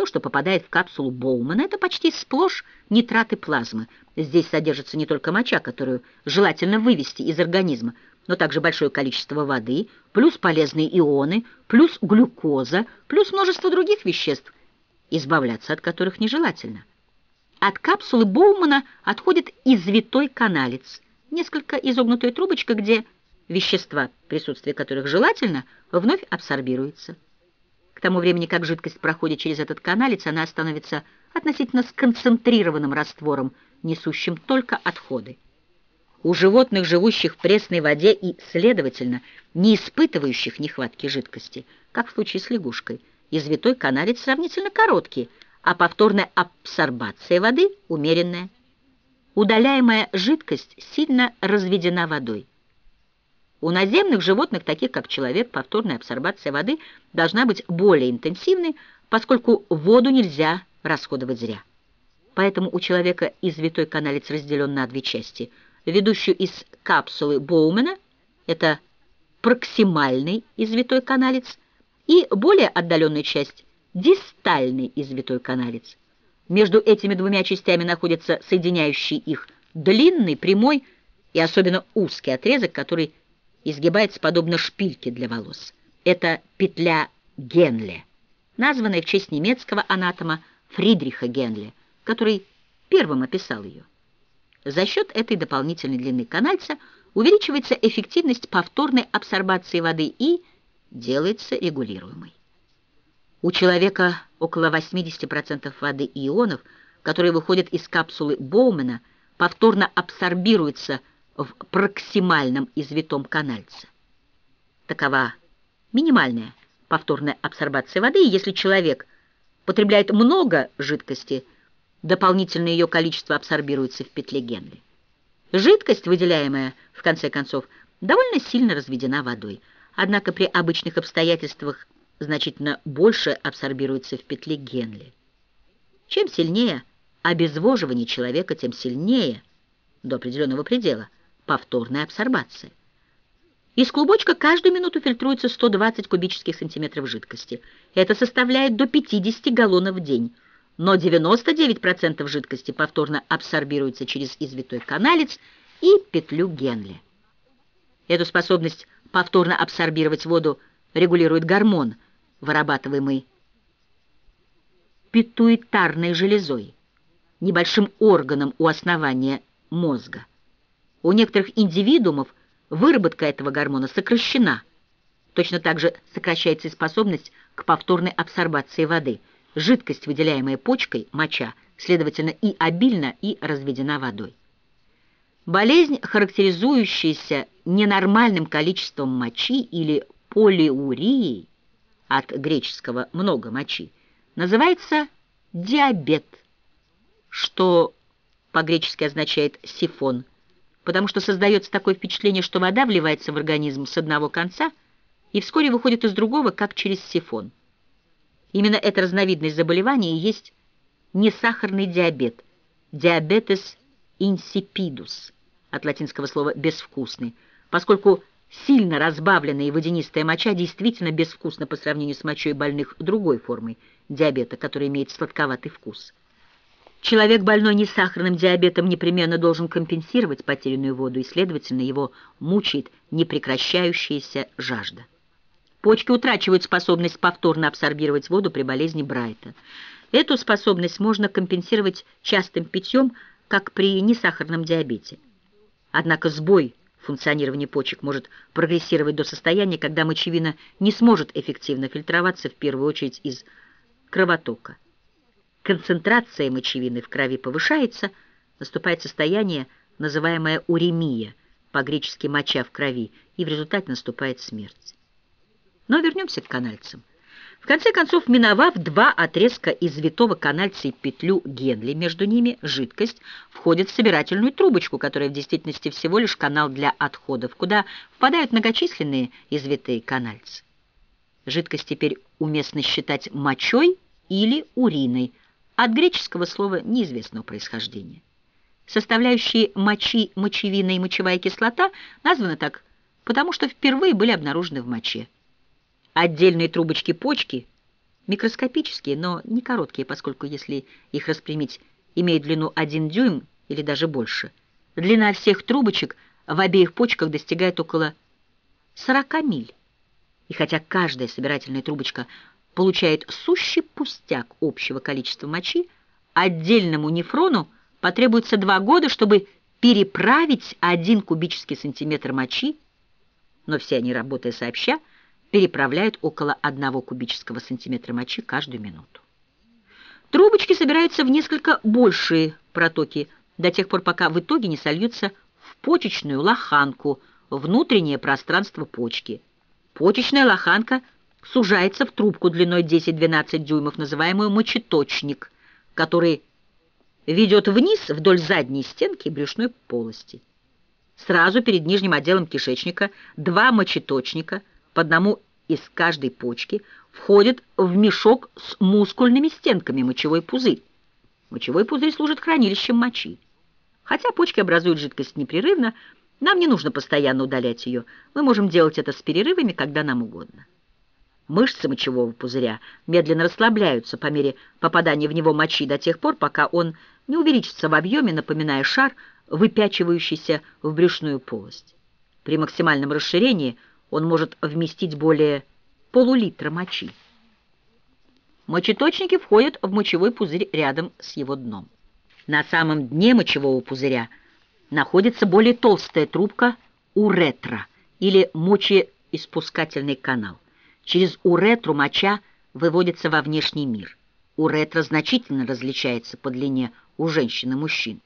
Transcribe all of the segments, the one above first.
То, что попадает в капсулу Боумана, это почти сплошь нитраты плазмы. Здесь содержится не только моча, которую желательно вывести из организма, но также большое количество воды, плюс полезные ионы, плюс глюкоза, плюс множество других веществ, избавляться от которых нежелательно. От капсулы Боумана отходит извитой каналец, несколько изогнутая трубочка, где вещества, присутствие которых желательно, вновь абсорбируется. К тому времени, как жидкость проходит через этот каналец, она становится относительно сконцентрированным раствором, несущим только отходы. У животных, живущих в пресной воде и, следовательно, не испытывающих нехватки жидкости, как в случае с лягушкой, извитой каналец сравнительно короткий, а повторная абсорбация воды умеренная. Удаляемая жидкость сильно разведена водой. У наземных животных, таких как человек, повторная абсорбация воды должна быть более интенсивной, поскольку воду нельзя расходовать зря. Поэтому у человека извитой каналец разделен на две части. Ведущую из капсулы Боумена, это проксимальный извитой каналец, и более отдаленную часть – дистальный извитой каналец. Между этими двумя частями находится соединяющий их длинный, прямой и особенно узкий отрезок, который изгибается подобно шпильке для волос. Это петля Генле, названная в честь немецкого анатома Фридриха Генле, который первым описал ее. За счет этой дополнительной длины канальца увеличивается эффективность повторной абсорбации воды и делается регулируемой. У человека около 80% воды и ионов, которые выходят из капсулы Боумена, повторно абсорбируются в проксимальном извитом канальце. Такова минимальная повторная абсорбация воды, и если человек потребляет много жидкости, дополнительное ее количество абсорбируется в петле Генли. Жидкость, выделяемая, в конце концов, довольно сильно разведена водой, однако при обычных обстоятельствах значительно больше абсорбируется в петле Генли. Чем сильнее обезвоживание человека, тем сильнее, до определенного предела, повторная абсорбация. Из клубочка каждую минуту фильтруется 120 кубических сантиметров жидкости. Это составляет до 50 галлонов в день, но 99% жидкости повторно абсорбируется через извитой каналец и петлю Генли. Эту способность повторно абсорбировать воду регулирует гормон, вырабатываемый питуитарной железой, небольшим органом у основания мозга. У некоторых индивидуумов выработка этого гормона сокращена. Точно так же сокращается и способность к повторной абсорбации воды. Жидкость, выделяемая почкой, моча, следовательно, и обильно, и разведена водой. Болезнь, характеризующаяся ненормальным количеством мочи или полиурией, от греческого «много мочи», называется диабет, что по-гречески означает «сифон», потому что создается такое впечатление, что вода вливается в организм с одного конца и вскоре выходит из другого, как через сифон. Именно эта разновидность заболевания и есть несахарный диабет, диабетес insipidus, от латинского слова «безвкусный», поскольку сильно разбавленная водянистая моча действительно безвкусна по сравнению с мочой больных другой формой диабета, которая имеет сладковатый вкус. Человек, больной несахарным диабетом, непременно должен компенсировать потерянную воду, и, следовательно, его мучает непрекращающаяся жажда. Почки утрачивают способность повторно абсорбировать воду при болезни Брайта. Эту способность можно компенсировать частым питьем, как при несахарном диабете. Однако сбой функционирования почек может прогрессировать до состояния, когда мочевина не сможет эффективно фильтроваться в первую очередь из кровотока концентрация мочевины в крови повышается, наступает состояние, называемое уремия, по-гречески «моча в крови», и в результате наступает смерть. Но вернемся к канальцам. В конце концов, миновав два отрезка извитого канальца и петлю Генли, между ними жидкость входит в собирательную трубочку, которая в действительности всего лишь канал для отходов, куда впадают многочисленные извитые канальцы. Жидкость теперь уместно считать мочой или уриной, от греческого слова неизвестного происхождения. Составляющие мочи, мочевина и мочевая кислота названы так, потому что впервые были обнаружены в моче. Отдельные трубочки почки Микроскопические, но не короткие, поскольку если их распрямить, имеют длину 1 дюйм или даже больше. Длина всех трубочек в обеих почках достигает около 40 миль. И хотя каждая собирательная трубочка получает сущий пустяк общего количества мочи, отдельному нефрону потребуется два года, чтобы переправить один кубический сантиметр мочи, но все они, работая сообща, переправляют около одного кубического сантиметра мочи каждую минуту. Трубочки собираются в несколько большие протоки до тех пор, пока в итоге не сольются в почечную лоханку, внутреннее пространство почки – Почечная лоханка сужается в трубку длиной 10-12 дюймов, называемую мочеточник, который ведет вниз вдоль задней стенки брюшной полости. Сразу перед нижним отделом кишечника два мочеточника, по одному из каждой почки, входят в мешок с мускульными стенками, мочевой пузырь. Мочевой пузырь служит хранилищем мочи. Хотя почки образуют жидкость непрерывно, нам не нужно постоянно удалять ее. Мы можем делать это с перерывами, когда нам угодно. Мышцы мочевого пузыря медленно расслабляются по мере попадания в него мочи до тех пор, пока он не увеличится в объеме, напоминая шар, выпячивающийся в брюшную полость. При максимальном расширении он может вместить более полулитра мочи. Мочеточники входят в мочевой пузырь рядом с его дном. На самом дне мочевого пузыря – находится более толстая трубка уретра или мочеиспускательный канал. Через уретру моча выводится во внешний мир. Уретра значительно различается по длине у женщин и мужчин.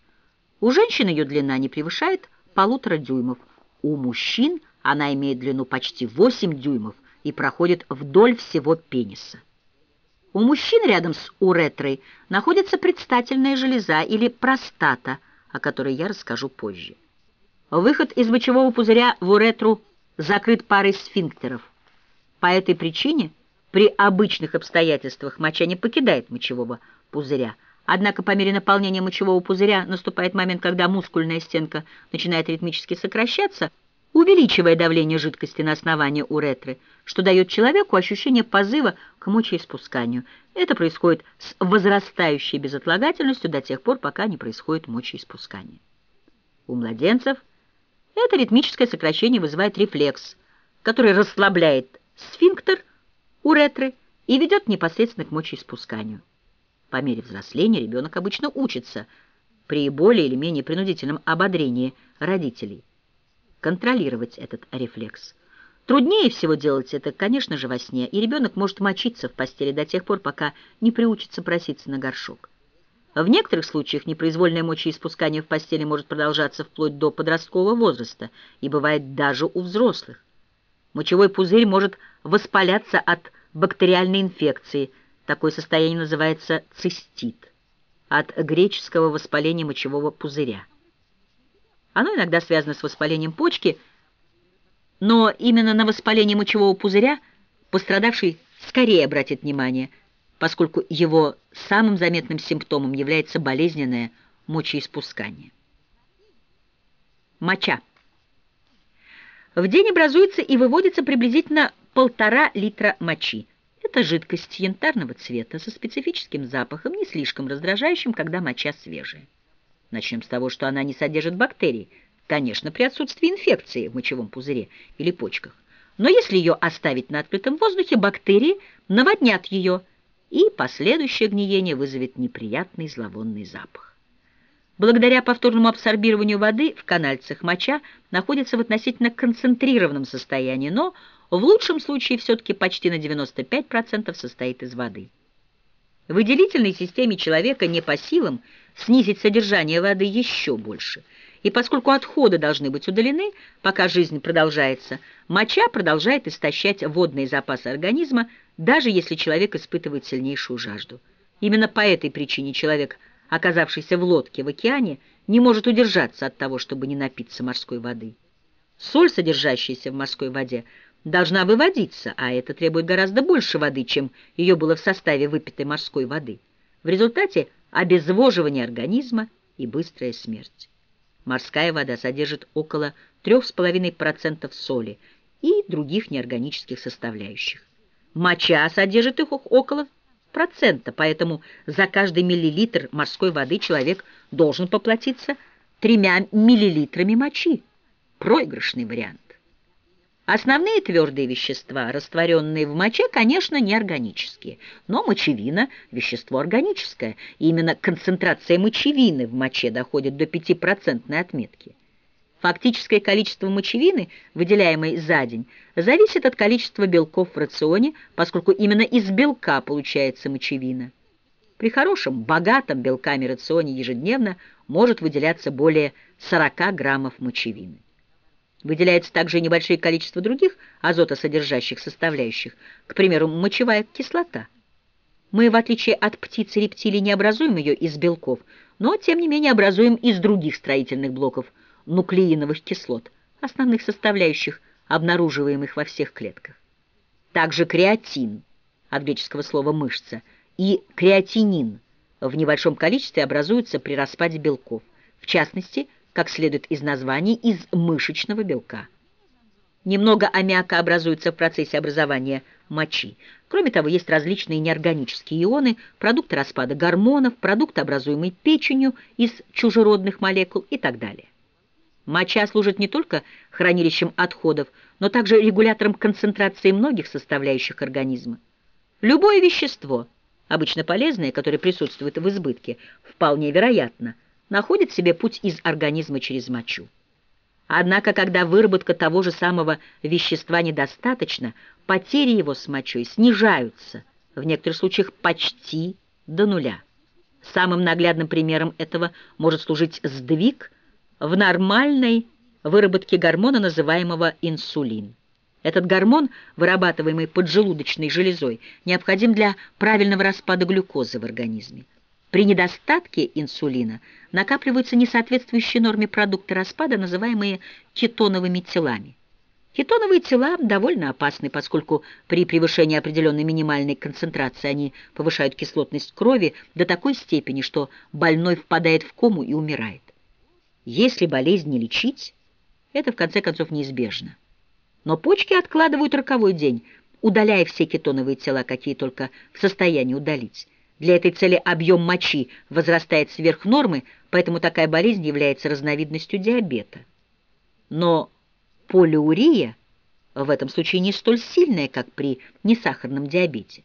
У женщин ее длина не превышает полутора дюймов, у мужчин она имеет длину почти 8 дюймов и проходит вдоль всего пениса. У мужчин рядом с уретрой находится предстательная железа или простата – о которой я расскажу позже. Выход из мочевого пузыря в уретру закрыт парой сфинктеров. По этой причине при обычных обстоятельствах моча не покидает мочевого пузыря. Однако по мере наполнения мочевого пузыря наступает момент, когда мускульная стенка начинает ритмически сокращаться, увеличивая давление жидкости на основании уретры, что дает человеку ощущение позыва к мочеиспусканию. Это происходит с возрастающей безотлагательностью до тех пор, пока не происходит мочеиспускание. У младенцев это ритмическое сокращение вызывает рефлекс, который расслабляет сфинктер уретры и ведет непосредственно к мочеиспусканию. По мере взросления ребенок обычно учится при более или менее принудительном ободрении родителей контролировать этот рефлекс. Труднее всего делать это, конечно же, во сне, и ребенок может мочиться в постели до тех пор, пока не приучится проситься на горшок. В некоторых случаях непроизвольное мочеиспускание в постели может продолжаться вплоть до подросткового возраста и бывает даже у взрослых. Мочевой пузырь может воспаляться от бактериальной инфекции, такое состояние называется цистит, от греческого воспаления мочевого пузыря. Оно иногда связано с воспалением почки – но именно на воспаление мочевого пузыря пострадавший скорее обратит внимание, поскольку его самым заметным симптомом является болезненное мочеиспускание. Моча. В день образуется и выводится приблизительно полтора литра мочи. Это жидкость янтарного цвета со специфическим запахом, не слишком раздражающим, когда моча свежая. Начнем с того, что она не содержит бактерий – Конечно, при отсутствии инфекции в мочевом пузыре или почках. Но если ее оставить на открытом воздухе, бактерии наводнят ее, и последующее гниение вызовет неприятный зловонный запах. Благодаря повторному абсорбированию воды в канальцах моча находится в относительно концентрированном состоянии, но в лучшем случае все-таки почти на 95% состоит из воды. Выделительной системе человека не по силам снизить содержание воды еще больше – и поскольку отходы должны быть удалены, пока жизнь продолжается, моча продолжает истощать водные запасы организма, даже если человек испытывает сильнейшую жажду. Именно по этой причине человек, оказавшийся в лодке в океане, не может удержаться от того, чтобы не напиться морской воды. Соль, содержащаяся в морской воде, должна выводиться, а это требует гораздо больше воды, чем ее было в составе выпитой морской воды. В результате обезвоживание организма и быстрая смерть. Морская вода содержит около 3,5% соли и других неорганических составляющих. Моча содержит их около процента, поэтому за каждый миллилитр морской воды человек должен поплатиться тремя миллилитрами мочи. Проигрышный вариант. Основные твердые вещества, растворенные в моче, конечно, не органические, но мочевина – вещество органическое, и именно концентрация мочевины в моче доходит до 5% отметки. Фактическое количество мочевины, выделяемой за день, зависит от количества белков в рационе, поскольку именно из белка получается мочевина. При хорошем, богатом белками рационе ежедневно может выделяться более 40 граммов мочевины. Выделяется также и небольшое количество других азотосодержащих составляющих, к примеру, мочевая кислота. Мы, в отличие от птиц и рептилий, не образуем ее из белков, но, тем не менее, образуем из других строительных блоков нуклеиновых кислот, основных составляющих, обнаруживаемых во всех клетках. Также креатин, от греческого слова «мышца», и креатинин в небольшом количестве образуются при распаде белков, в частности, как следует из названий, из мышечного белка. Немного аммиака образуется в процессе образования мочи. Кроме того, есть различные неорганические ионы, продукты распада гормонов, продукты, образуемые печенью из чужеродных молекул и так далее. Моча служит не только хранилищем отходов, но также регулятором концентрации многих составляющих организма. Любое вещество, обычно полезное, которое присутствует в избытке, вполне вероятно – находит себе путь из организма через мочу. Однако, когда выработка того же самого вещества недостаточно, потери его с мочой снижаются, в некоторых случаях почти до нуля. Самым наглядным примером этого может служить сдвиг в нормальной выработке гормона, называемого инсулин. Этот гормон, вырабатываемый поджелудочной железой, необходим для правильного распада глюкозы в организме. При недостатке инсулина накапливаются несоответствующие норме продукты распада, называемые кетоновыми телами. Кетоновые тела довольно опасны, поскольку при превышении определенной минимальной концентрации они повышают кислотность крови до такой степени, что больной впадает в кому и умирает. Если болезнь не лечить, это в конце концов неизбежно. Но почки откладывают роковой день, удаляя все кетоновые тела, какие только в состоянии удалить. Для этой цели объем мочи возрастает сверх нормы, поэтому такая болезнь является разновидностью диабета. Но полиурия в этом случае не столь сильная, как при несахарном диабете.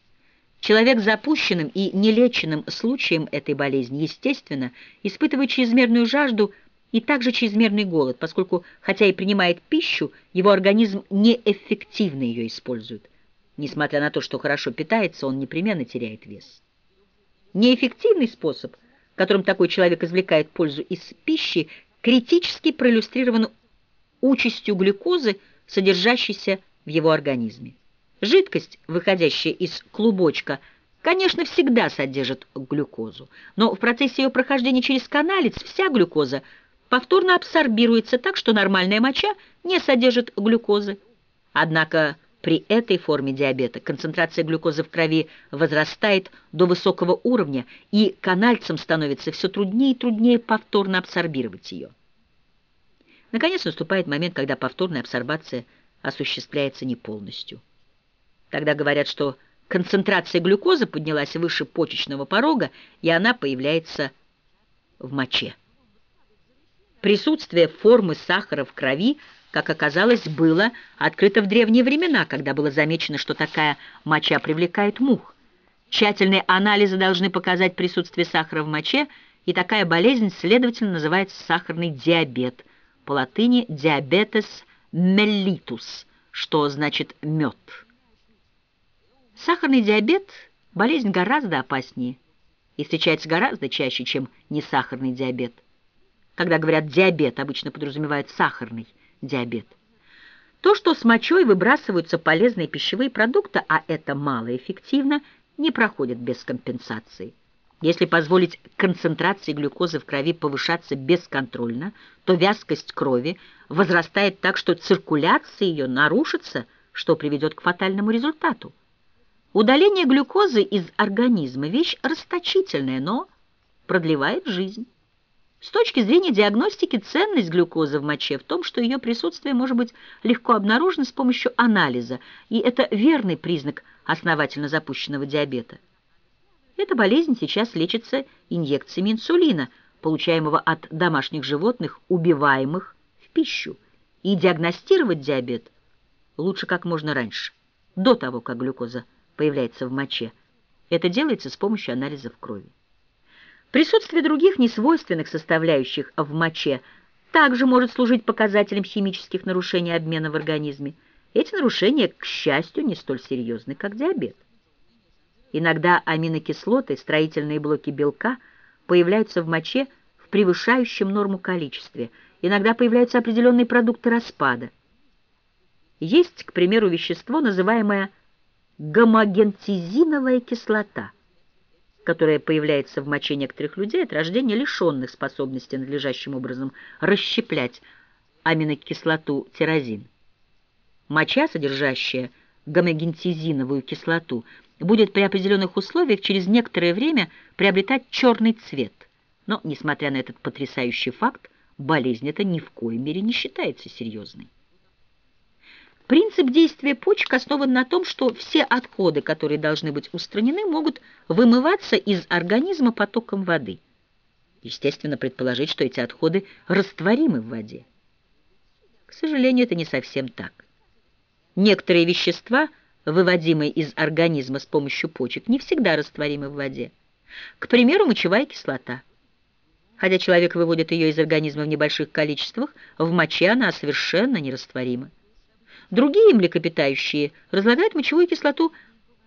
Человек с запущенным и нелеченным случаем этой болезни, естественно, испытывает чрезмерную жажду и также чрезмерный голод, поскольку, хотя и принимает пищу, его организм неэффективно ее использует. Несмотря на то, что хорошо питается, он непременно теряет вес. Неэффективный способ, которым такой человек извлекает пользу из пищи, критически проиллюстрирован участью глюкозы, содержащейся в его организме. Жидкость, выходящая из клубочка, конечно, всегда содержит глюкозу, но в процессе ее прохождения через каналец вся глюкоза повторно абсорбируется так, что нормальная моча не содержит глюкозы. Однако при этой форме диабета концентрация глюкозы в крови возрастает до высокого уровня, и канальцам становится все труднее и труднее повторно абсорбировать ее. Наконец наступает момент, когда повторная абсорбация осуществляется не полностью. Тогда говорят, что концентрация глюкозы поднялась выше почечного порога, и она появляется в моче. Присутствие формы сахара в крови – как оказалось, было открыто в древние времена, когда было замечено, что такая моча привлекает мух. Тщательные анализы должны показать присутствие сахара в моче, и такая болезнь, следовательно, называется сахарный диабет, по латыни «диабетес mellitus», что значит «мед». Сахарный диабет – болезнь гораздо опаснее и встречается гораздо чаще, чем несахарный диабет. Когда говорят «диабет», обычно подразумевают сахарный диабет. То, что с мочой выбрасываются полезные пищевые продукты, а это малоэффективно, не проходит без компенсации. Если позволить концентрации глюкозы в крови повышаться бесконтрольно, то вязкость крови возрастает так, что циркуляция ее нарушится, что приведет к фатальному результату. Удаление глюкозы из организма – вещь расточительная, но продлевает жизнь. С точки зрения диагностики, ценность глюкозы в моче в том, что ее присутствие может быть легко обнаружено с помощью анализа, и это верный признак основательно запущенного диабета. Эта болезнь сейчас лечится инъекциями инсулина, получаемого от домашних животных, убиваемых в пищу, и диагностировать диабет лучше как можно раньше, до того, как глюкоза появляется в моче. Это делается с помощью анализов крови. Присутствие других несвойственных составляющих в моче также может служить показателем химических нарушений обмена в организме. Эти нарушения, к счастью, не столь серьезны, как диабет. Иногда аминокислоты, строительные блоки белка, появляются в моче в превышающем норму количестве. Иногда появляются определенные продукты распада. Есть, к примеру, вещество, называемое гомогентизиновая кислота – которая появляется в моче некоторых людей от рождения, лишенных способности надлежащим образом расщеплять аминокислоту тирозин. Моча, содержащая гомогентизиновую кислоту, будет при определенных условиях через некоторое время приобретать черный цвет. Но, несмотря на этот потрясающий факт, болезнь эта ни в коей мере не считается серьезной. Принцип действия почек основан на том, что все отходы, которые должны быть устранены, могут вымываться из организма потоком воды. Естественно, предположить, что эти отходы растворимы в воде. К сожалению, это не совсем так. Некоторые вещества, выводимые из организма с помощью почек, не всегда растворимы в воде. К примеру, мочевая кислота. Хотя человек выводит ее из организма в небольших количествах, в моче она совершенно нерастворима. Другие млекопитающие разлагают мочевую кислоту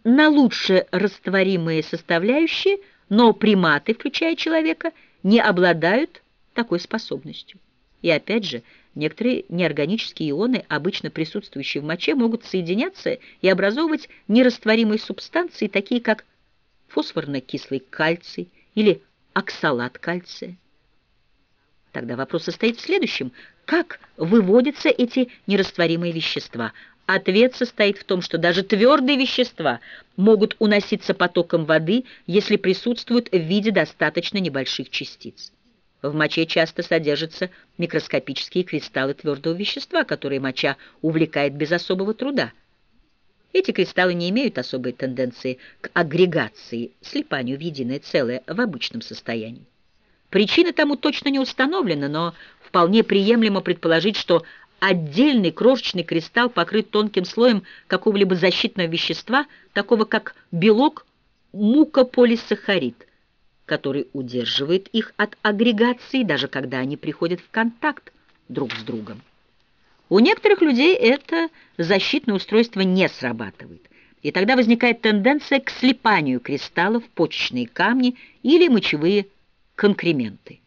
на лучше растворимые составляющие, но приматы, включая человека, не обладают такой способностью. И опять же, некоторые неорганические ионы, обычно присутствующие в моче, могут соединяться и образовывать нерастворимые субстанции, такие как фосфорно-кислый кальций или оксалат кальция. Тогда вопрос состоит в следующем. Как выводятся эти нерастворимые вещества? Ответ состоит в том, что даже твердые вещества могут уноситься потоком воды, если присутствуют в виде достаточно небольших частиц. В моче часто содержатся микроскопические кристаллы твердого вещества, которые моча увлекает без особого труда. Эти кристаллы не имеют особой тенденции к агрегации, слипанию в единое целое в обычном состоянии. Причина тому точно не установлена, но вполне приемлемо предположить, что отдельный крошечный кристалл покрыт тонким слоем какого-либо защитного вещества, такого как белок мукополисахарид, который удерживает их от агрегации, даже когда они приходят в контакт друг с другом. У некоторых людей это защитное устройство не срабатывает, и тогда возникает тенденция к слипанию кристаллов, почечные камни или мочевые конкременты.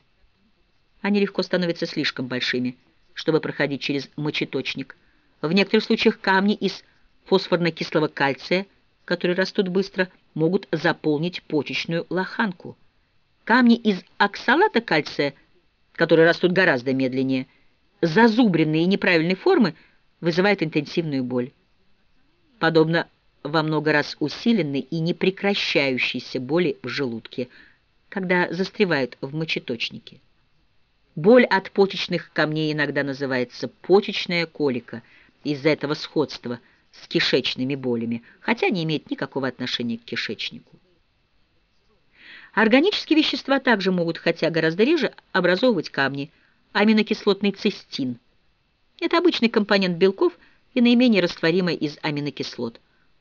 Они легко становятся слишком большими, чтобы проходить через мочеточник. В некоторых случаях камни из фосфорно-кислого кальция, которые растут быстро, могут заполнить почечную лоханку. Камни из оксалата кальция, которые растут гораздо медленнее, зазубренные и неправильной формы, вызывают интенсивную боль. Подобно во много раз усиленной и непрекращающейся боли в желудке – когда застревают в мочеточнике. Боль от почечных камней иногда называется почечная колика из-за этого сходства с кишечными болями, хотя не имеет никакого отношения к кишечнику. Органические вещества также могут, хотя гораздо реже, образовывать камни. Аминокислотный цистин – это обычный компонент белков и наименее растворимый из аминокислот.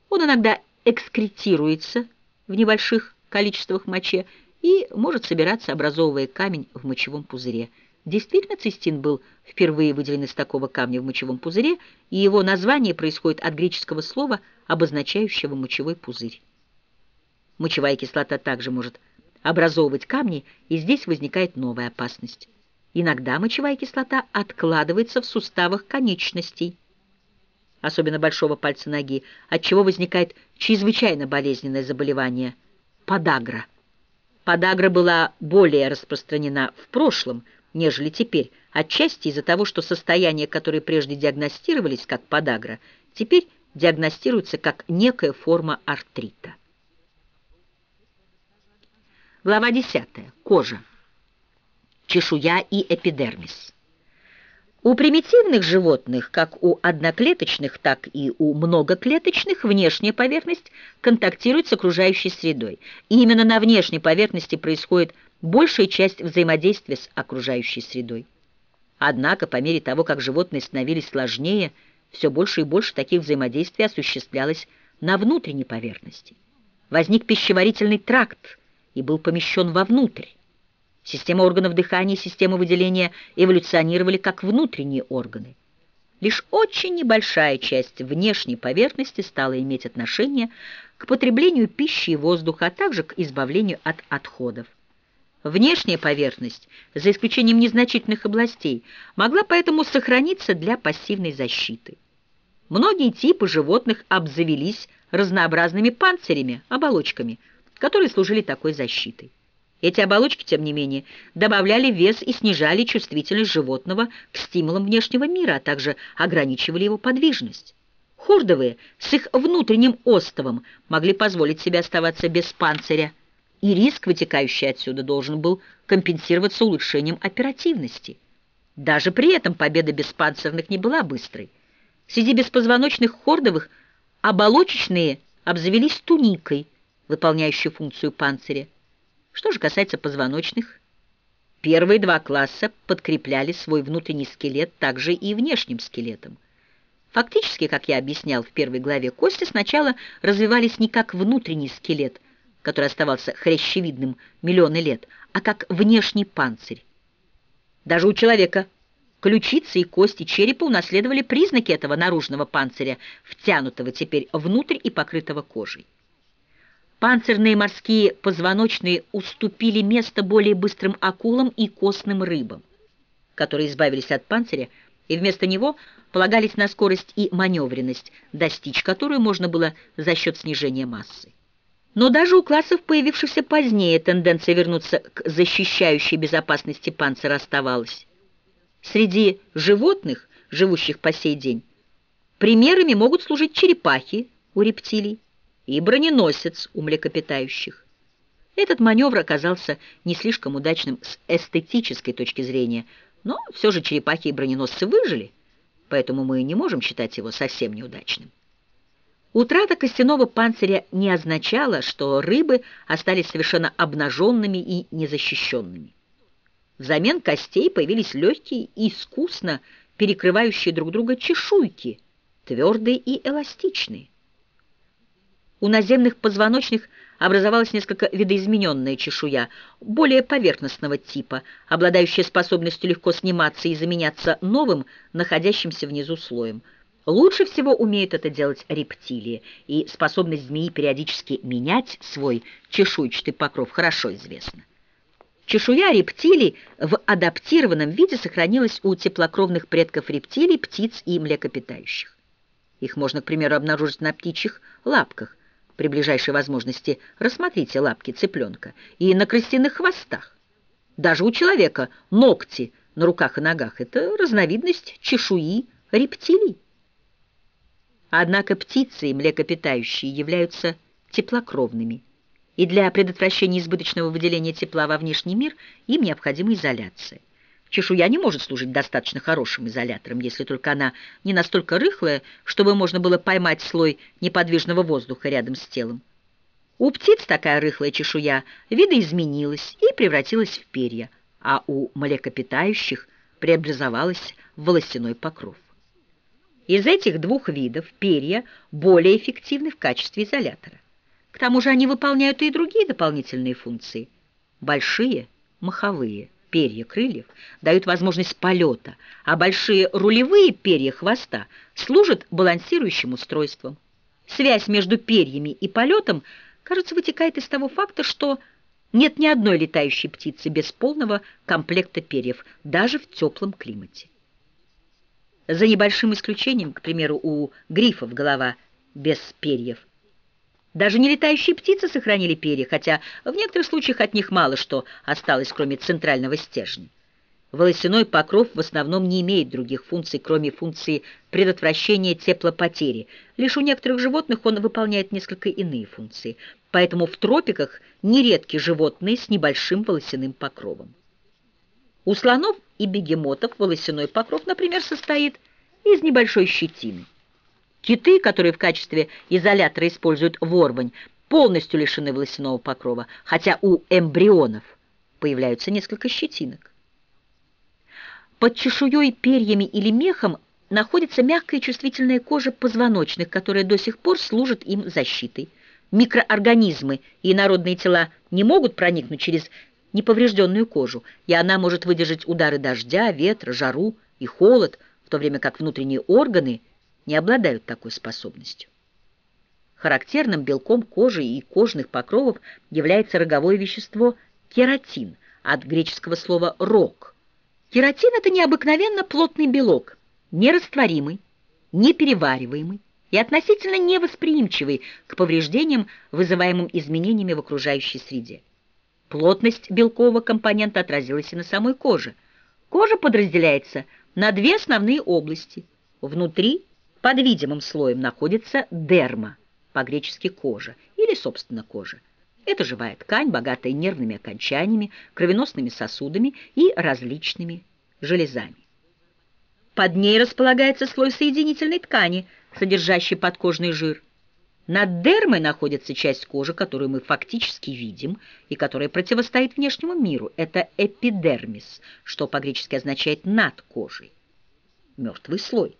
Он иногда экскретируется в небольших количествах моче и может собираться, образовывая камень в мочевом пузыре. Действительно, цистин был впервые выделен из такого камня в мочевом пузыре, и его название происходит от греческого слова, обозначающего мочевой пузырь. Мочевая кислота также может образовывать камни, и здесь возникает новая опасность. Иногда мочевая кислота откладывается в суставах конечностей, особенно большого пальца ноги, от чего возникает чрезвычайно болезненное заболевание – подагра. Подагра была более распространена в прошлом, нежели теперь, отчасти из-за того, что состояния, которые прежде диагностировались как подагра, теперь диагностируются как некая форма артрита. Глава 10. Кожа. Чешуя и эпидермис. У примитивных животных, как у одноклеточных, так и у многоклеточных, внешняя поверхность контактирует с окружающей средой. И именно на внешней поверхности происходит большая часть взаимодействия с окружающей средой. Однако, по мере того, как животные становились сложнее, все больше и больше таких взаимодействий осуществлялось на внутренней поверхности. Возник пищеварительный тракт и был помещен вовнутрь. Система органов дыхания и система выделения эволюционировали как внутренние органы. Лишь очень небольшая часть внешней поверхности стала иметь отношение к потреблению пищи и воздуха, а также к избавлению от отходов. Внешняя поверхность, за исключением незначительных областей, могла поэтому сохраниться для пассивной защиты. Многие типы животных обзавелись разнообразными панцирями, оболочками, которые служили такой защитой. Эти оболочки, тем не менее, добавляли вес и снижали чувствительность животного к стимулам внешнего мира, а также ограничивали его подвижность. Хордовые с их внутренним остовом могли позволить себе оставаться без панциря, и риск, вытекающий отсюда, должен был компенсироваться улучшением оперативности. Даже при этом победа беспанцирных не была быстрой. Среди беспозвоночных хордовых оболочечные обзавелись туникой, выполняющей функцию панциря. Что же касается позвоночных, первые два класса подкрепляли свой внутренний скелет также и внешним скелетом. Фактически, как я объяснял в первой главе, кости сначала развивались не как внутренний скелет, который оставался хрящевидным миллионы лет, а как внешний панцирь. Даже у человека ключицы и кости черепа унаследовали признаки этого наружного панциря, втянутого теперь внутрь и покрытого кожей. Панцирные морские позвоночные уступили место более быстрым акулам и костным рыбам, которые избавились от панциря и вместо него полагались на скорость и маневренность, достичь которую можно было за счет снижения массы. Но даже у классов, появившихся позднее, тенденция вернуться к защищающей безопасности панцира оставалась. Среди животных, живущих по сей день, примерами могут служить черепахи у рептилий, и броненосец у млекопитающих. Этот маневр оказался не слишком удачным с эстетической точки зрения, но все же черепахи и броненосцы выжили, поэтому мы не можем считать его совсем неудачным. Утрата костяного панциря не означала, что рыбы остались совершенно обнаженными и незащищенными. Взамен костей появились легкие и искусно перекрывающие друг друга чешуйки, твердые и эластичные. У наземных позвоночных образовалась несколько видоизмененная чешуя, более поверхностного типа, обладающая способностью легко сниматься и заменяться новым, находящимся внизу слоем. Лучше всего умеют это делать рептилии, и способность змеи периодически менять свой чешуйчатый покров хорошо известна. Чешуя рептилий в адаптированном виде сохранилась у теплокровных предков рептилий, птиц и млекопитающих. Их можно, к примеру, обнаружить на птичьих лапках, при ближайшей возможности рассмотрите лапки цыпленка, и на крысиных хвостах. Даже у человека ногти на руках и ногах – это разновидность чешуи рептилий. Однако птицы и млекопитающие являются теплокровными, и для предотвращения избыточного выделения тепла во внешний мир им необходима изоляция. Чешуя не может служить достаточно хорошим изолятором, если только она не настолько рыхлая, чтобы можно было поймать слой неподвижного воздуха рядом с телом. У птиц такая рыхлая чешуя видоизменилась и превратилась в перья, а у млекопитающих преобразовалась в волосяной покров. Из этих двух видов перья более эффективны в качестве изолятора. К тому же они выполняют и другие дополнительные функции. Большие, маховые перья крыльев дают возможность полета, а большие рулевые перья хвоста служат балансирующим устройством. Связь между перьями и полетом, кажется, вытекает из того факта, что нет ни одной летающей птицы без полного комплекта перьев, даже в теплом климате. За небольшим исключением, к примеру, у грифов голова без перьев – даже нелетающие птицы сохранили перья, хотя в некоторых случаях от них мало что осталось, кроме центрального стержня. Волосяной покров в основном не имеет других функций, кроме функции предотвращения теплопотери. Лишь у некоторых животных он выполняет несколько иные функции. Поэтому в тропиках нередки животные с небольшим волосяным покровом. У слонов и бегемотов волосяной покров, например, состоит из небольшой щетины. Киты, которые в качестве изолятора используют ворвань, полностью лишены волосяного покрова, хотя у эмбрионов появляются несколько щетинок. Под чешуей, перьями или мехом находится мягкая чувствительная кожа позвоночных, которая до сих пор служит им защитой. Микроорганизмы и инородные тела не могут проникнуть через неповрежденную кожу, и она может выдержать удары дождя, ветра, жару и холод, в то время как внутренние органы не обладают такой способностью. Характерным белком кожи и кожных покровов является роговое вещество кератин, от греческого слова «рог». Кератин – это необыкновенно плотный белок, нерастворимый, неперевариваемый и относительно невосприимчивый к повреждениям, вызываемым изменениями в окружающей среде. Плотность белкового компонента отразилась и на самой коже. Кожа подразделяется на две основные области. Внутри, под видимым слоем, находится дерма, по-гречески кожа, или, собственно, кожа. Это живая ткань, богатая нервными окончаниями, кровеносными сосудами и различными железами. Под ней располагается слой соединительной ткани, содержащий подкожный жир. Над дермой находится часть кожи, которую мы фактически видим и которая противостоит внешнему миру. Это эпидермис, что по-гречески означает «над кожей». Мертвый слой.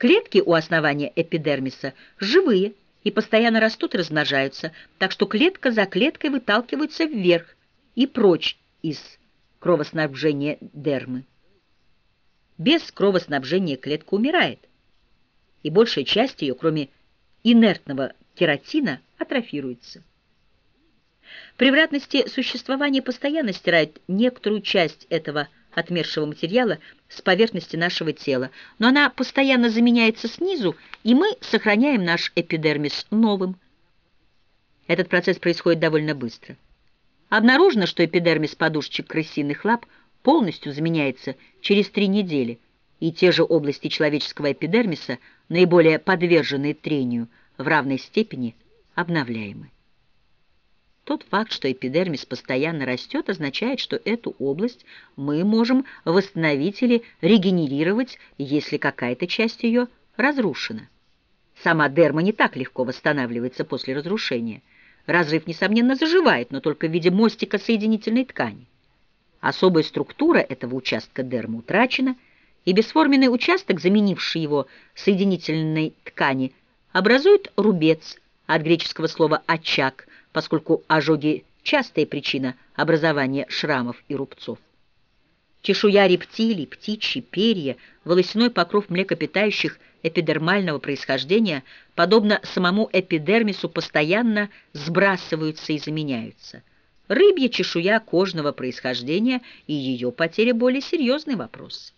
Клетки у основания эпидермиса живые и постоянно растут и размножаются, так что клетка за клеткой выталкиваются вверх и прочь из кровоснабжения дермы. Без кровоснабжения клетка умирает, и большая часть ее, кроме инертного кератина атрофируется. Превратности существования постоянно стирает некоторую часть этого отмершего материала с поверхности нашего тела, но она постоянно заменяется снизу, и мы сохраняем наш эпидермис новым. Этот процесс происходит довольно быстро. Обнаружено, что эпидермис подушечек крысиных лап полностью заменяется через три недели – и те же области человеческого эпидермиса, наиболее подверженные трению, в равной степени обновляемы. Тот факт, что эпидермис постоянно растет, означает, что эту область мы можем восстановить или регенерировать, если какая-то часть ее разрушена. Сама дерма не так легко восстанавливается после разрушения. Разрыв, несомненно, заживает, но только в виде мостика соединительной ткани. Особая структура этого участка дермы утрачена – и бесформенный участок, заменивший его соединительной ткани, образует рубец от греческого слова «очаг», поскольку ожоги – частая причина образования шрамов и рубцов. Чешуя рептилий, птичьи, перья, волосяной покров млекопитающих эпидермального происхождения, подобно самому эпидермису, постоянно сбрасываются и заменяются. Рыбья чешуя кожного происхождения и ее потеря более серьезный вопрос.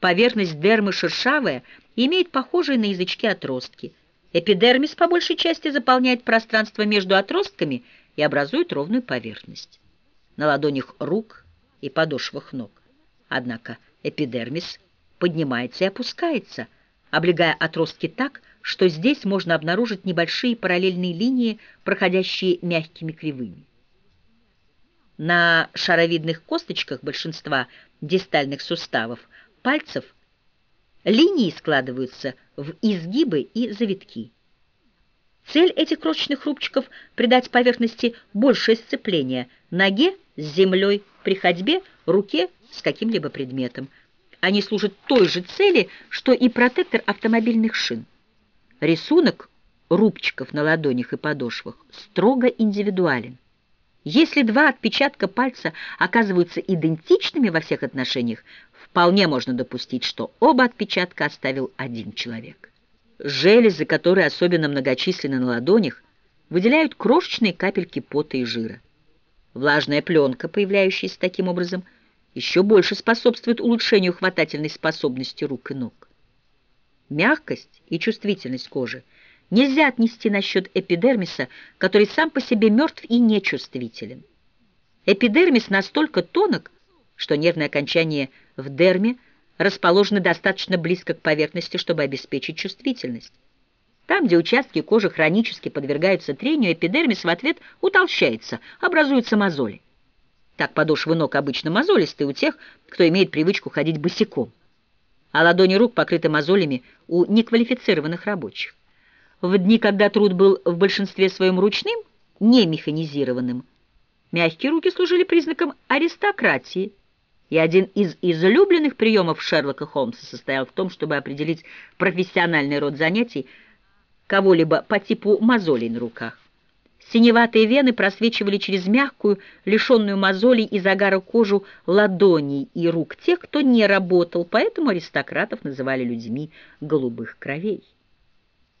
Поверхность дермы шершавая имеет похожие на язычки отростки. Эпидермис по большей части заполняет пространство между отростками и образует ровную поверхность. На ладонях рук и подошвах ног. Однако эпидермис поднимается и опускается, облегая отростки так, что здесь можно обнаружить небольшие параллельные линии, проходящие мягкими кривыми. На шаровидных косточках большинства дистальных суставов пальцев линии складываются в изгибы и завитки. Цель этих крошечных рубчиков – придать поверхности большее сцепление ноге с землей при ходьбе, руке с каким-либо предметом. Они служат той же цели, что и протектор автомобильных шин. Рисунок рубчиков на ладонях и подошвах строго индивидуален. Если два отпечатка пальца оказываются идентичными во всех отношениях, вполне можно допустить, что оба отпечатка оставил один человек. Железы, которые особенно многочисленны на ладонях, выделяют крошечные капельки пота и жира. Влажная пленка, появляющаяся таким образом, еще больше способствует улучшению хватательной способности рук и ног. Мягкость и чувствительность кожи – нельзя отнести насчет эпидермиса, который сам по себе мертв и нечувствителен. Эпидермис настолько тонок, что нервные окончания в дерме расположены достаточно близко к поверхности, чтобы обеспечить чувствительность. Там, где участки кожи хронически подвергаются трению, эпидермис в ответ утолщается, образуются мозоли. Так подошвы ног обычно мозолистые у тех, кто имеет привычку ходить босиком, а ладони рук покрыты мозолями у неквалифицированных рабочих. В дни, когда труд был в большинстве своем ручным, не механизированным, мягкие руки служили признаком аристократии, и один из излюбленных приемов Шерлока Холмса состоял в том, чтобы определить профессиональный род занятий кого-либо по типу мозолей на руках. Синеватые вены просвечивали через мягкую, лишенную мозолей и загара кожу ладоней и рук тех, кто не работал, поэтому аристократов называли людьми голубых кровей.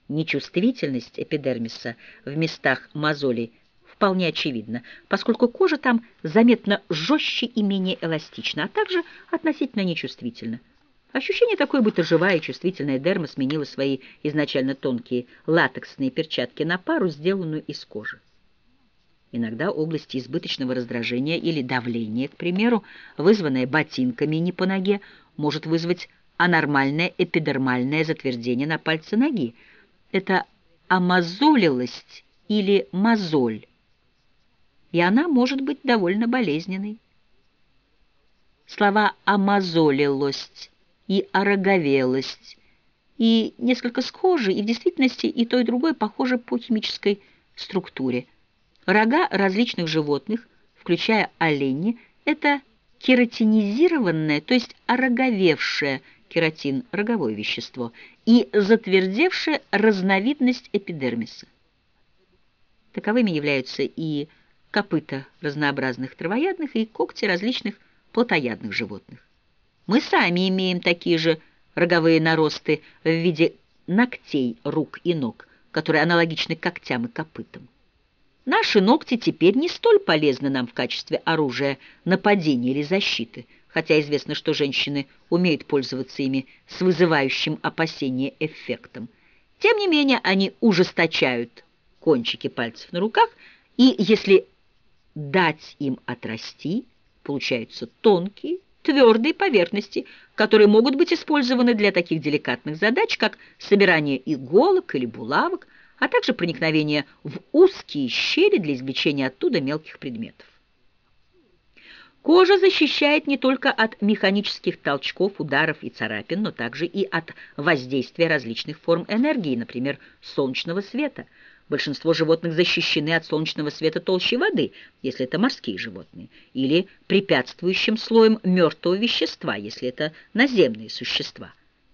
Нечувствительность эпидермиса в местах мозолей вполне очевидна, поскольку кожа там заметно жестче и менее эластична, а также относительно нечувствительна. Ощущение такое, будто живая и чувствительная дерма сменила свои изначально тонкие латексные перчатки на пару, сделанную из кожи. Иногда области избыточного раздражения или давления, к примеру, вызванное ботинками не по ноге, может вызвать анормальное эпидермальное затвердение на пальце ноги. Это амазолилость или мозоль, и она может быть довольно болезненной. Слова «амазолилость» и ороговелость, и несколько схожи, и в действительности и то, и другое похоже по химической структуре. Рога различных животных, включая оленей, это кератинизированное, то есть ороговевшее кератин, роговое вещество, и затвердевшая разновидность эпидермиса. Таковыми являются и копыта разнообразных травоядных, и когти различных плотоядных животных. Мы сами имеем такие же роговые наросты в виде ногтей рук и ног, которые аналогичны когтям и копытам. Наши ногти теперь не столь полезны нам в качестве оружия нападения или защиты, хотя известно, что женщины умеют пользоваться ими с вызывающим опасение эффектом. Тем не менее, они ужесточают кончики пальцев на руках, и если дать им отрасти, получаются тонкие, твердые поверхности, которые могут быть использованы для таких деликатных задач, как собирание иголок или булавок, а также проникновение в узкие щели для извлечения оттуда мелких предметов. Кожа защищает не только от механических толчков, ударов и царапин, но также и от воздействия различных форм энергии, например, солнечного света – Большинство животных защищены от солнечного света толщей воды, если это морские животные, или препятствующим слоем мертвого вещества, если это наземные существа.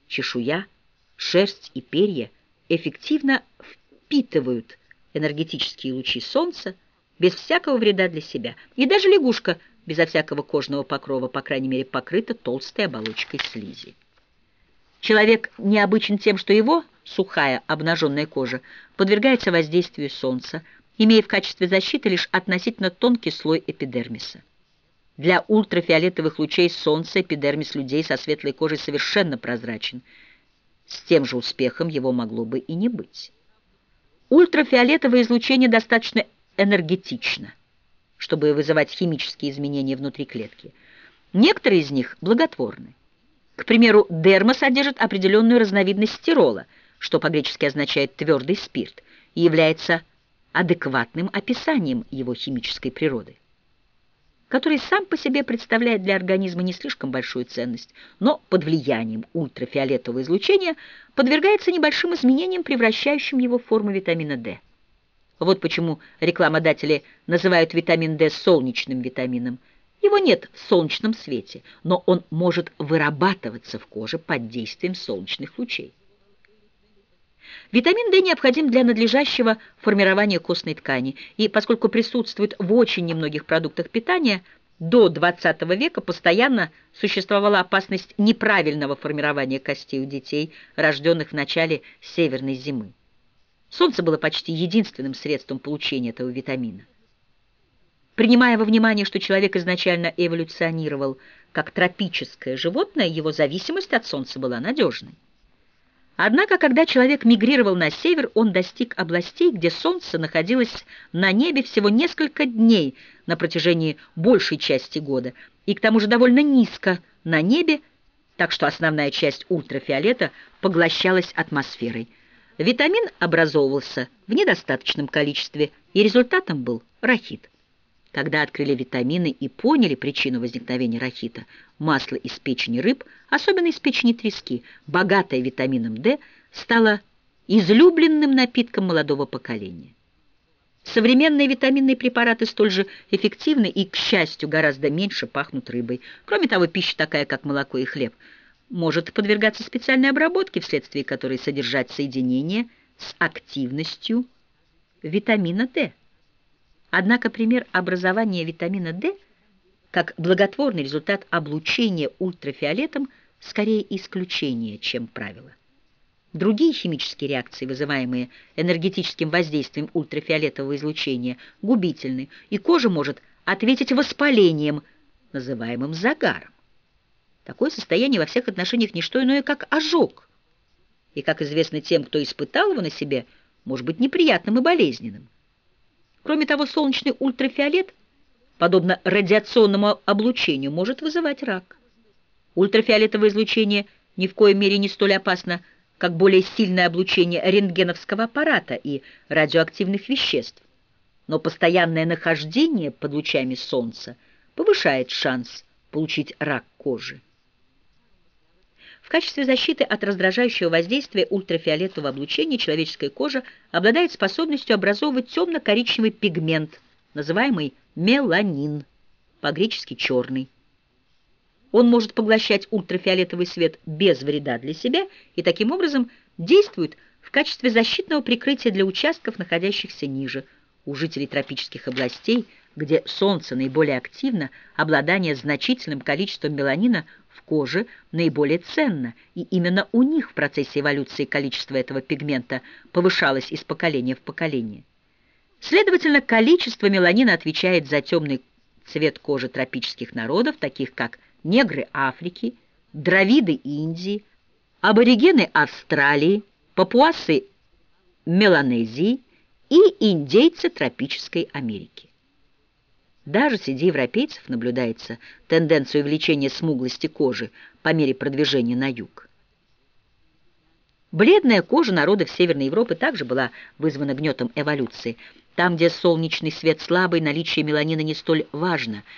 Чешуя, шерсть и перья эффективно впитывают энергетические лучи солнца без всякого вреда для себя. И даже лягушка безо всякого кожного покрова, по крайней мере, покрыта толстой оболочкой слизи. Человек необычен тем, что его сухая обнаженная кожа подвергается воздействию солнца, имея в качестве защиты лишь относительно тонкий слой эпидермиса. Для ультрафиолетовых лучей солнца эпидермис людей со светлой кожей совершенно прозрачен. С тем же успехом его могло бы и не быть. Ультрафиолетовое излучение достаточно энергетично, чтобы вызывать химические изменения внутри клетки. Некоторые из них благотворны. К примеру, дерма содержит определенную разновидность стирола, что по-гречески означает «твердый спирт», и является адекватным описанием его химической природы, который сам по себе представляет для организма не слишком большую ценность, но под влиянием ультрафиолетового излучения подвергается небольшим изменениям, превращающим его в форму витамина D. Вот почему рекламодатели называют витамин D солнечным витамином – его нет в солнечном свете, но он может вырабатываться в коже под действием солнечных лучей. Витамин D необходим для надлежащего формирования костной ткани, и поскольку присутствует в очень немногих продуктах питания, до XX века постоянно существовала опасность неправильного формирования костей у детей, рожденных в начале северной зимы. Солнце было почти единственным средством получения этого витамина. Принимая во внимание, что человек изначально эволюционировал как тропическое животное, его зависимость от Солнца была надежной. Однако, когда человек мигрировал на север, он достиг областей, где Солнце находилось на небе всего несколько дней на протяжении большей части года, и к тому же довольно низко на небе, так что основная часть ультрафиолета поглощалась атмосферой. Витамин образовывался в недостаточном количестве, и результатом был рахит. Когда открыли витамины и поняли причину возникновения рахита, масло из печени рыб, особенно из печени трески, богатое витамином D, стало излюбленным напитком молодого поколения. Современные витаминные препараты столь же эффективны и, к счастью, гораздо меньше пахнут рыбой. Кроме того, пища такая, как молоко и хлеб, может подвергаться специальной обработке, вследствие которой содержать соединение с активностью витамина D. Однако пример образования витамина D как благотворный результат облучения ультрафиолетом скорее исключение, чем правило. Другие химические реакции, вызываемые энергетическим воздействием ультрафиолетового излучения, губительны, и кожа может ответить воспалением, называемым загаром. Такое состояние во всех отношениях не что иное, как ожог. И, как известно тем, кто испытал его на себе, может быть неприятным и болезненным. Кроме того, солнечный ультрафиолет, подобно радиационному облучению, может вызывать рак. Ультрафиолетовое излучение ни в коей мере не столь опасно, как более сильное облучение рентгеновского аппарата и радиоактивных веществ. Но постоянное нахождение под лучами солнца повышает шанс получить рак кожи. Качестве защиты от раздражающего воздействия ультрафиолетового облучения человеческая кожа обладает способностью образовывать темно-коричневый пигмент, называемый меланин, по-гречески «черный». Он может поглощать ультрафиолетовый свет без вреда для себя и таким образом действует в качестве защитного прикрытия для участков, находящихся ниже. У жителей тропических областей, где солнце наиболее активно, обладание значительным количеством меланина в коже наиболее ценно, и именно у них в процессе эволюции количество этого пигмента повышалось из поколения в поколение. Следовательно, количество меланина отвечает за темный цвет кожи тропических народов, таких как негры Африки, дравиды Индии, аборигены Австралии, папуасы Меланезии и индейцы тропической Америки. Даже среди европейцев наблюдается тенденция увеличения смуглости кожи по мере продвижения на юг. Бледная кожа народов Северной Европы также была вызвана гнетом эволюции. Там, где солнечный свет слабый, наличие меланина не столь важно –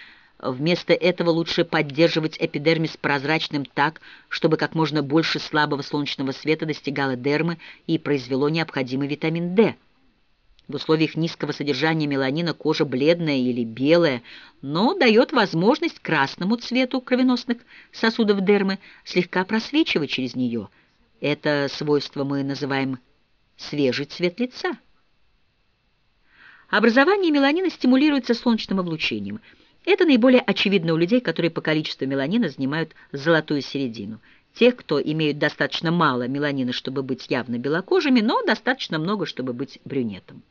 Вместо этого лучше поддерживать эпидермис прозрачным так, чтобы как можно больше слабого солнечного света достигало дермы и произвело необходимый витамин D. В условиях низкого содержания меланина кожа бледная или белая, но дает возможность красному цвету кровеносных сосудов дермы слегка просвечивать через нее. Это свойство мы называем свежий цвет лица. Образование меланина стимулируется солнечным облучением – это наиболее очевидно у людей, которые по количеству меланина занимают золотую середину. Тех, кто имеют достаточно мало меланина, чтобы быть явно белокожими, но достаточно много, чтобы быть брюнетом.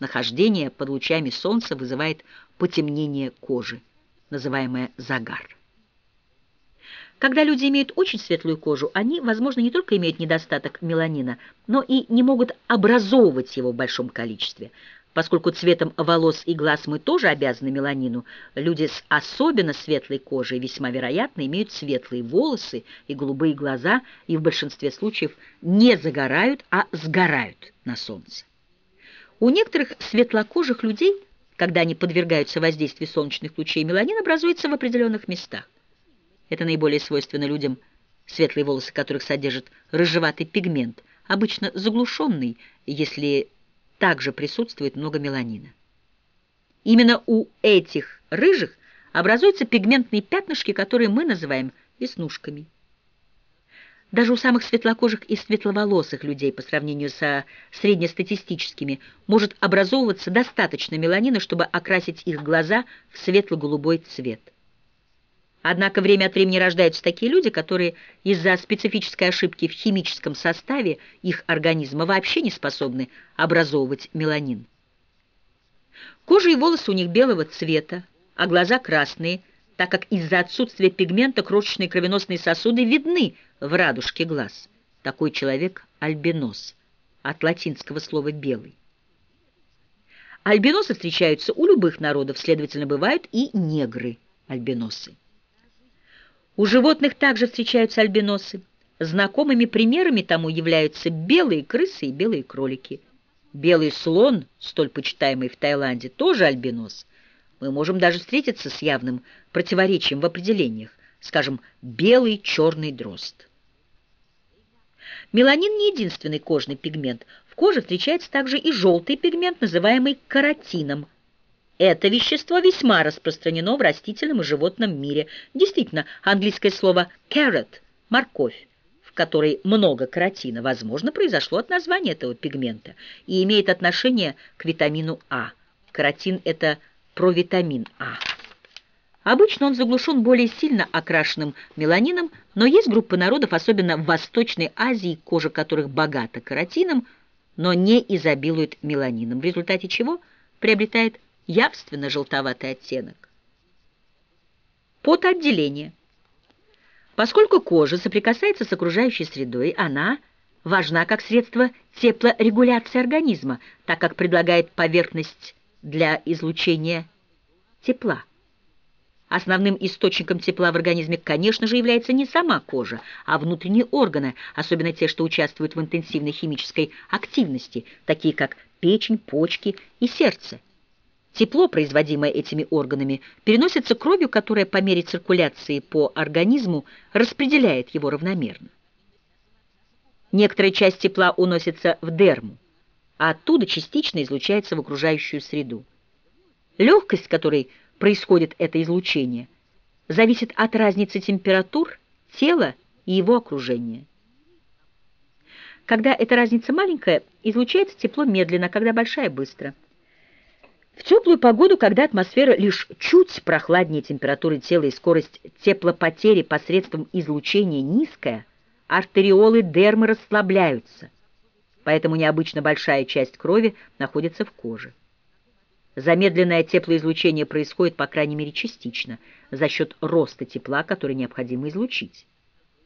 Нахождение под лучами солнца вызывает потемнение кожи, называемое загар. Когда люди имеют очень светлую кожу, они, возможно, не только имеют недостаток меланина, но и не могут образовывать его в большом количестве – Поскольку цветом волос и глаз мы тоже обязаны меланину, люди с особенно светлой кожей весьма вероятно имеют светлые волосы и голубые глаза и в большинстве случаев не загорают, а сгорают на солнце. У некоторых светлокожих людей, когда они подвергаются воздействию солнечных лучей, меланин образуется в определенных местах. Это наиболее свойственно людям, светлые волосы которых содержат рыжеватый пигмент, обычно заглушенный, если также присутствует много меланина. Именно у этих рыжих образуются пигментные пятнышки, которые мы называем веснушками. Даже у самых светлокожих и светловолосых людей по сравнению со среднестатистическими может образовываться достаточно меланина, чтобы окрасить их глаза в светло-голубой цвет. Однако время от времени рождаются такие люди, которые из-за специфической ошибки в химическом составе их организма вообще не способны образовывать меланин. Кожа и волосы у них белого цвета, а глаза красные, так как из-за отсутствия пигмента крошечные кровеносные сосуды видны в радужке глаз. Такой человек – альбинос, от латинского слова «белый». Альбиносы встречаются у любых народов, следовательно, бывают и негры-альбиносы. У животных также встречаются альбиносы. Знакомыми примерами тому являются белые крысы и белые кролики. Белый слон, столь почитаемый в Таиланде, тоже альбинос. Мы можем даже встретиться с явным противоречием в определениях, скажем, белый черный дрозд. Меланин не единственный кожный пигмент. В коже встречается также и желтый пигмент, называемый каротином. Это вещество весьма распространено в растительном и животном мире. Действительно, английское слово carrot – морковь, в которой много каротина, возможно, произошло от названия этого пигмента и имеет отношение к витамину А. Каротин – это провитамин А. Обычно он заглушен более сильно окрашенным меланином, но есть группы народов, особенно в Восточной Азии, кожа которых богата каротином, но не изобилует меланином, в результате чего приобретает явственно желтоватый оттенок. Потоотделение. Поскольку кожа соприкасается с окружающей средой, она важна как средство теплорегуляции организма, так как предлагает поверхность для излучения тепла. Основным источником тепла в организме, конечно же, является не сама кожа, а внутренние органы, особенно те, что участвуют в интенсивной химической активности, такие как печень, почки и сердце. Тепло, производимое этими органами, переносится кровью, которая по мере циркуляции по организму распределяет его равномерно. Некоторая часть тепла уносится в дерму, а оттуда частично излучается в окружающую среду. Легкость, которой происходит это излучение, зависит от разницы температур тела и его окружения. Когда эта разница маленькая, излучается тепло медленно, когда большая – быстро. В теплую погоду, когда атмосфера лишь чуть прохладнее температуры тела и скорость теплопотери посредством излучения низкая, артериолы дермы расслабляются, поэтому необычно большая часть крови находится в коже. Замедленное теплоизлучение происходит, по крайней мере, частично, за счет роста тепла, который необходимо излучить.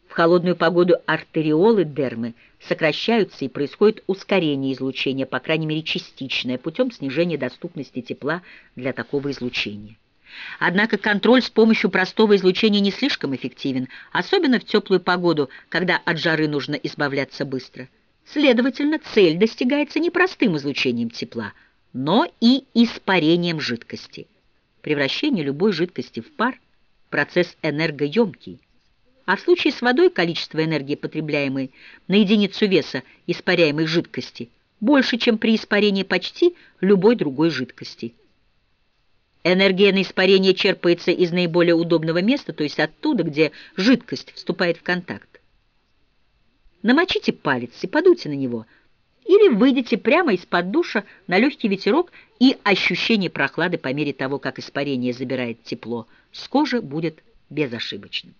В холодную погоду артериолы дермы сокращаются и происходит ускорение излучения, по крайней мере частичное, путем снижения доступности тепла для такого излучения. Однако контроль с помощью простого излучения не слишком эффективен, особенно в теплую погоду, когда от жары нужно избавляться быстро. Следовательно, цель достигается не простым излучением тепла – но и испарением жидкости. Превращение любой жидкости в пар – процесс энергоемкий. А в случае с водой количество энергии, потребляемой на единицу веса испаряемой жидкости, больше, чем при испарении почти любой другой жидкости. Энергия на испарение черпается из наиболее удобного места, то есть оттуда, где жидкость вступает в контакт. Намочите палец и подуйте на него – или выйдете прямо из-под душа на легкий ветерок, и ощущение прохлады по мере того, как испарение забирает тепло, с кожи будет безошибочным.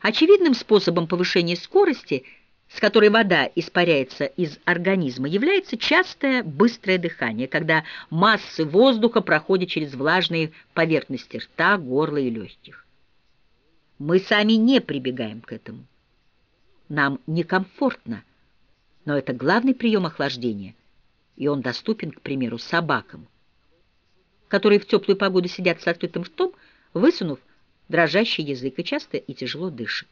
Очевидным способом повышения скорости, с которой вода испаряется из организма, является частое быстрое дыхание, когда массы воздуха проходят через влажные поверхности рта, горла и легких. Мы сами не прибегаем к этому. Нам некомфортно, но это главный прием охлаждения, и он доступен, к примеру, собакам, которые в теплую погоду сидят с открытым ртом, высунув дрожащий язык и часто и тяжело дышат.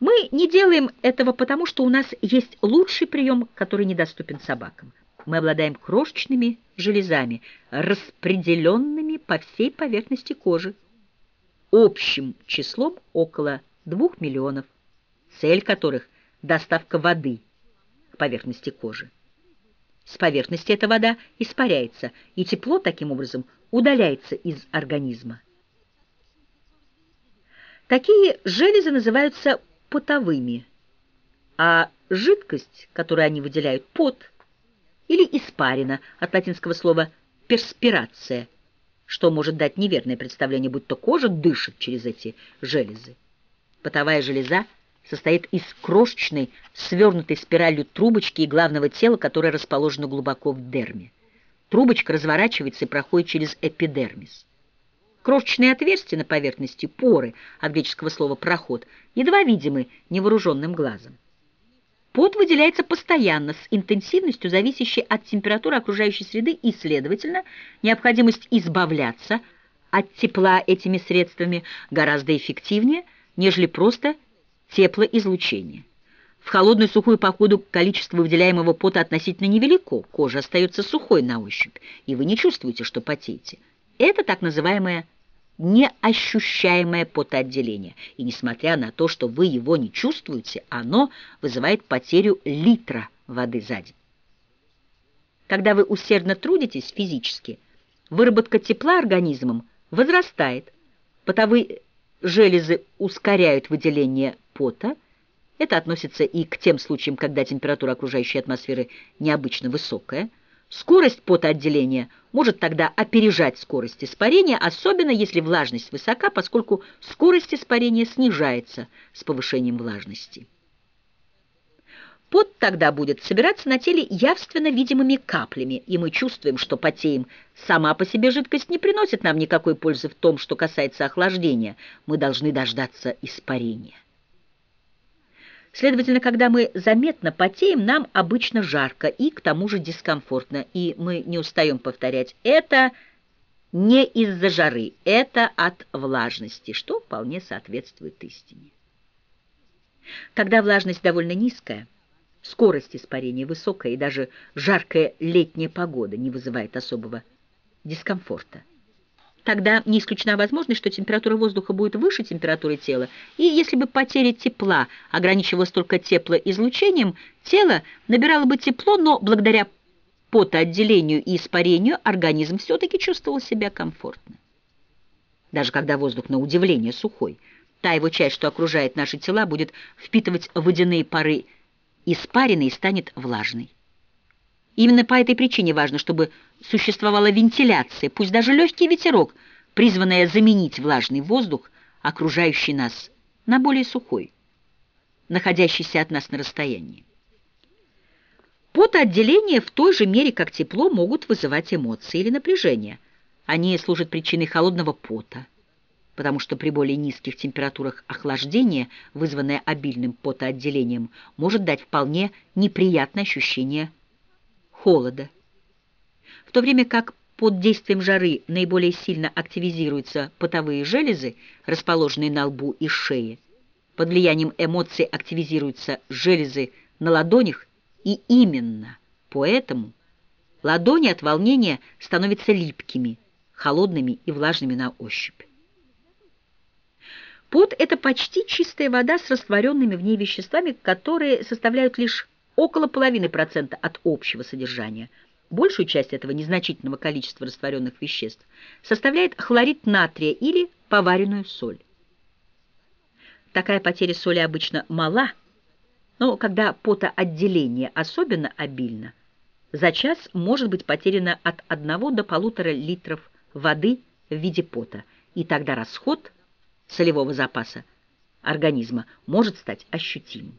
Мы не делаем этого потому, что у нас есть лучший прием, который недоступен собакам. Мы обладаем крошечными железами, распределенными по всей поверхности кожи, общим числом около двух миллионов, цель которых – доставка воды – поверхности кожи. С поверхности эта вода испаряется, и тепло таким образом удаляется из организма. Такие железы называются потовыми, а жидкость, которую они выделяют, пот или испарина, от латинского слова «перспирация», что может дать неверное представление, будто кожа дышит через эти железы. Потовая железа – состоит из крошечной, свернутой спиралью трубочки и главного тела, которое расположено глубоко в дерме. Трубочка разворачивается и проходит через эпидермис. Крошечные отверстия на поверхности, поры, от греческого слова «проход», едва видимы невооруженным глазом. Пот выделяется постоянно, с интенсивностью, зависящей от температуры окружающей среды, и, следовательно, необходимость избавляться от тепла этими средствами гораздо эффективнее, нежели просто теплоизлучение. В холодную сухую погоду количество выделяемого пота относительно невелико, кожа остается сухой на ощупь, и вы не чувствуете, что потеете. Это так называемое неощущаемое потоотделение. И несмотря на то, что вы его не чувствуете, оно вызывает потерю литра воды за день. Когда вы усердно трудитесь физически, выработка тепла организмом возрастает, потовые железы ускоряют выделение пота, это относится и к тем случаям, когда температура окружающей атмосферы необычно высокая. Скорость потоотделения может тогда опережать скорость испарения, особенно если влажность высока, поскольку скорость испарения снижается с повышением влажности. Пот тогда будет собираться на теле явственно видимыми каплями, и мы чувствуем, что потеем. Сама по себе жидкость не приносит нам никакой пользы в том, что касается охлаждения. Мы должны дождаться испарения. Следовательно, когда мы заметно потеем, нам обычно жарко и к тому же дискомфортно, и мы не устаем повторять «это не из-за жары, это от влажности», что вполне соответствует истине. Когда влажность довольно низкая, скорость испарения высокая и даже жаркая летняя погода не вызывает особого дискомфорта. Тогда не исключена возможность, что температура воздуха будет выше температуры тела, и если бы потеря тепла ограничивалась только теплоизлучением, тело набирало бы тепло, но благодаря потоотделению и испарению организм все-таки чувствовал себя комфортно. Даже когда воздух на удивление сухой, та его часть, что окружает наши тела, будет впитывать водяные пары испарины и станет влажной. Именно по этой причине важно, чтобы существовала вентиляция, пусть даже легкий ветерок, призванная заменить влажный воздух, окружающий нас, на более сухой, находящийся от нас на расстоянии. Потоотделения в той же мере, как тепло, могут вызывать эмоции или напряжение. Они служат причиной холодного пота, потому что при более низких температурах охлаждение, вызванное обильным потоотделением, может дать вполне неприятное ощущение холода. В то время как под действием жары наиболее сильно активизируются потовые железы, расположенные на лбу и шее, под влиянием эмоций активизируются железы на ладонях, и именно поэтому ладони от волнения становятся липкими, холодными и влажными на ощупь. Пот – это почти чистая вода с растворенными в ней веществами, которые составляют лишь около половины процента от общего содержания. Большую часть этого незначительного количества растворенных веществ составляет хлорид натрия или поваренную соль. Такая потеря соли обычно мала, но когда потоотделение особенно обильно, за час может быть потеряно от 1 до полутора литров воды в виде пота, и тогда расход солевого запаса организма может стать ощутимым.